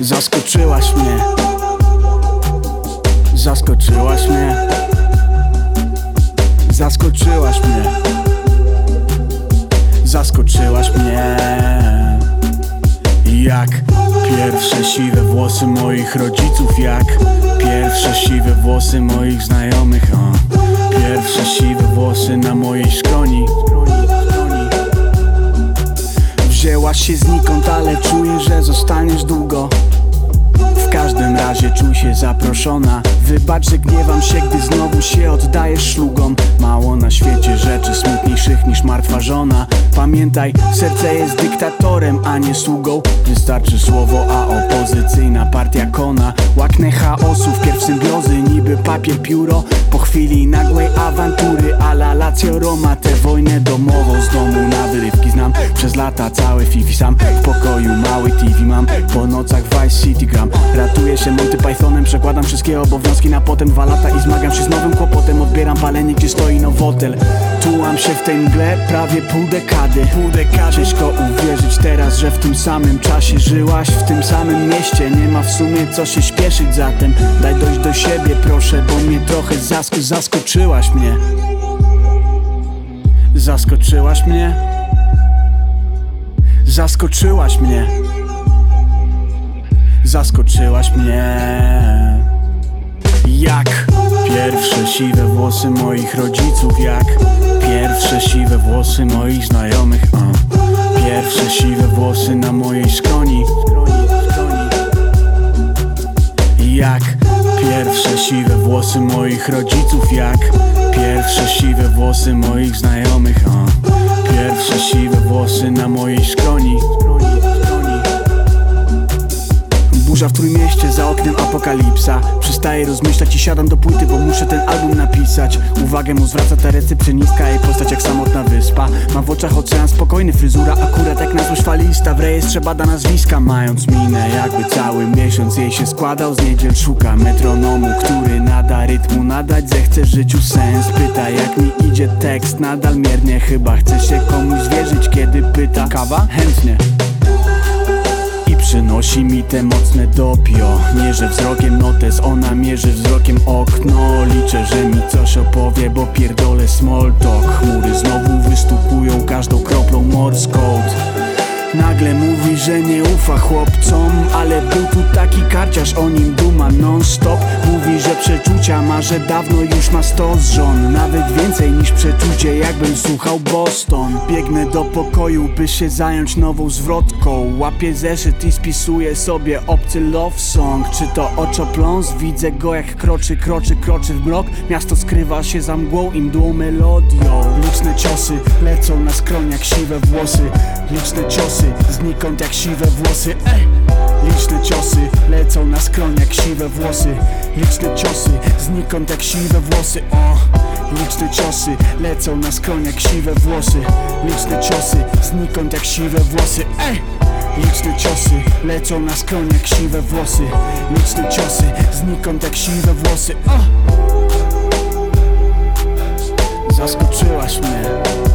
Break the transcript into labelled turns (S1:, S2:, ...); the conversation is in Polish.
S1: Zaskoczyłaś mnie. Zaskoczyłaś mnie. Zaskoczyłaś mnie. Zaskoczyłaś mnie. Jak pierwsze siwe włosy moich rodziców Jak pierwsze siwe włosy moich znajomych o. Pierwsze siwe włosy na mojej skroni Wzięłaś się znikąd, ale czuję, że zostaniesz długo razie czuj się zaproszona. Wybacz, że gniewam się, gdy znowu się oddajesz szlugom. Mało na świecie rzeczy smutniejszych niż martwa żona. Pamiętaj, serce jest dyktatorem, a nie sługą. Wystarczy słowo, a opozycyjna partia kona. Łaknę chaosu, wpierw symbiozy, niby papier, pióro. Po chwili nagłej awantury, ala Lazio Roma. Tę wojnę domową z domu na wyrywki znam. Przez lata całe Fifi sam W pokoju mały Pythonem Przekładam wszystkie obowiązki na potem Dwa lata i zmagam się z nowym kłopotem. Odbieram palenie, gdzie stoi nowotel. Tułam się w tej mgle prawie pół dekady. Pół Ciężko uwierzyć teraz, że w tym samym czasie żyłaś W tym samym mieście. Nie ma w sumie co się śpieszyć zatem. Daj dojść do siebie proszę Bo mnie trochę zask zaskoczyłaś mnie. Zaskoczyłaś mnie? Zaskoczyłaś mnie Zaskoczyłaś mnie Jak pierwsze siwe włosy moich rodziców Jak pierwsze siwe włosy moich znajomych o. Pierwsze siwe włosy na mojej skroni Jak pierwsze siwe włosy moich rodziców Jak pierwsze siwe włosy moich znajomych o. Pierwsze siwe włosy na mojej skroni Burza w Trójmieście, za oknem apokalipsa. Przestaję rozmyślać i siadam do płyty, bo muszę ten album napisać. Uwagę mu zwraca ta recepcjonistka, jej postać jak samotna wyspa. Ma w oczach ocean spokojny, fryzura akurat jak na złość falista W rejestrze bada nazwiska, mając minę jakby cały miesiąc jej się składał. Z niedziel szuka metronomu, który nada rytmu Nadać zechce życiu sens, pyta jak mi idzie tekst Nadal miernie, chyba chce się komuś zwierzyć, kiedy pyta. Kawa? Chętnie przynosi mi te mocne dopio. Mierzę wzrokiem notes, ona mierzy wzrokiem okno. Liczę, że mi coś opowie, bo pierdolę small talk. Chmury znowu wystukują każdą kroplą morse code Nagle mówi, że nie ufa chłopcom Ale był tu taki karciarz, o nim duma non-stop. Mówi, że przeczucia ma, że dawno już ma sto z żon. Nawet więcej niż przeczucie, jakbym słuchał Boston. Biegnę do pokoju, by się zająć nową zwrotką. Łapię zeszyt i spisuję sobie obcy love song. Czy to oczopląs? Widzę go jak kroczy, kroczy, kroczy w mrok. Miasto skrywa się za mgłą i mdłą melodią. Liczne ciosy lecą na skroń jak siwe włosy. Liczne ciosy znikąd jak siwe włosy. Ej! Liczne ciosy lecą na skroń jak siwe włosy Liczne ciosy znikąd jak siwe włosy o! Liczne ciosy lecą na skroń jak siwe włosy Liczne ciosy znikąd jak siwe włosy Ej! Liczne ciosy lecą na skroń jak siwe włosy Liczne ciosy znikąd jak siwe włosy o! Zaskoczyłaś mnie